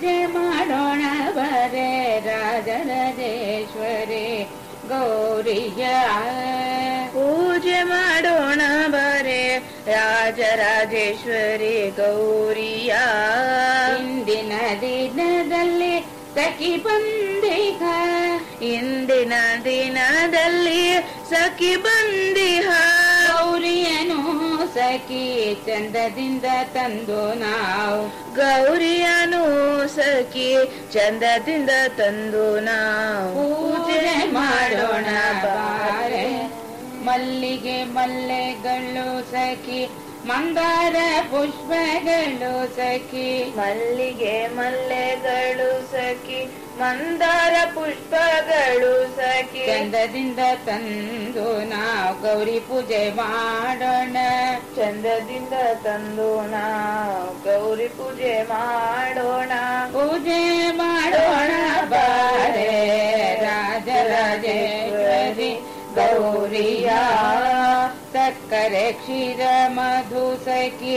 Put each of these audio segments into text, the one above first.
ಪೂಜೆ ಮಾಡೋಣ ಬರೆ ರಾಜರಾಜೇಶ್ವರಿ ಗೌರಿಯ. ಪೂಜೆ ಮಾಡೋಣ ಬರೆ ರಾಜರಾಜೇಶ್ವರಿ, ಗೌರಿಯ. ಇಂದಿನ ದಿನದಲ್ಲಿ ಸಖಿ ಬಂದಿಹ ಇಂದಿನ ದಿನದಲ್ಲಿ ಸಖಿ ಬಂದಿಹ ಗೌರಿಯನು ಸಖಿ ಚಂದದಿಂದ ತಂದು ನಾವು ಗೌರಿಯನು ಸಖಿ ಚಂದದಿಂದ ತಂದು ನಾವು. ಪೂಜೆ ಮಾಡೋಣ ಬಾರೆ. ಮಲ್ಲಿಗೆ ಮಲ್ಲೆಗಳು ಸಖಿ ಮಂದಾರ ಪುಷ್ಪಗಳು ಸಖಿ. ಮಲ್ಲಿಗೆ ಮಲ್ಲೆಗಳು ಸಖಿ. ಮಂದಾರ ಪುಷ್ಪಗಳು ಸಖಿ. ಚಂದದಿಂದ ತಂದು ನಾವು ಗೌರಿ ಪೂಜೆ ಮಾಡೋಣ. ಚಂದದಿಂದ ತಂದು ನಾವು ಗೌರಿ ಪೂಜೆ ಮಾಡೋಣ. ಪೂಜೆ ಮಾಡೋಣ ಬಾರೆ ರಾಜರಾಜೇಶ್ವರಿ ಗೌರಿಯ ಸಕ್ಕರೆ ಕ್ಷೀರ ಮಧು ಸಖಿ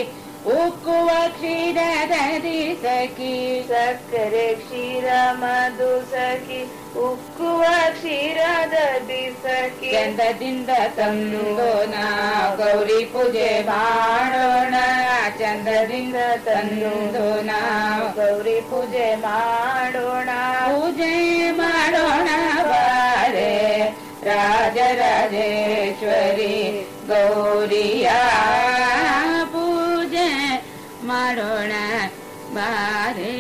ಉಕ್ಕುವ ಕ್ಷೀರದಿ ಸಖಿ ಸಕ್ಕರೆ ಕ್ಷೀರ ಮಧು ಸಖಿ ಉಕ್ಕುವ ಕ್ಷೀರದ ಸಖಿ ಚಂದದಿಂದ ತಂದು ನಾ ಗೌರಿ ಪೂಜೆ ಮಾಡೋಣ ಚಂದದಿಂದ ತಂದು ನಾವು ಗೌರಿ ಪೂಜೆ ಮಾಡೋಣ ಪೂಜೆ ಮಾಡೋಣ ಬಾರೆ ರಾಜರಾಜೇಶ್ವರಿ ಗೌರಿಯ ಪೂಜೆ ಮಾಡೋಣ ಬಾರೆ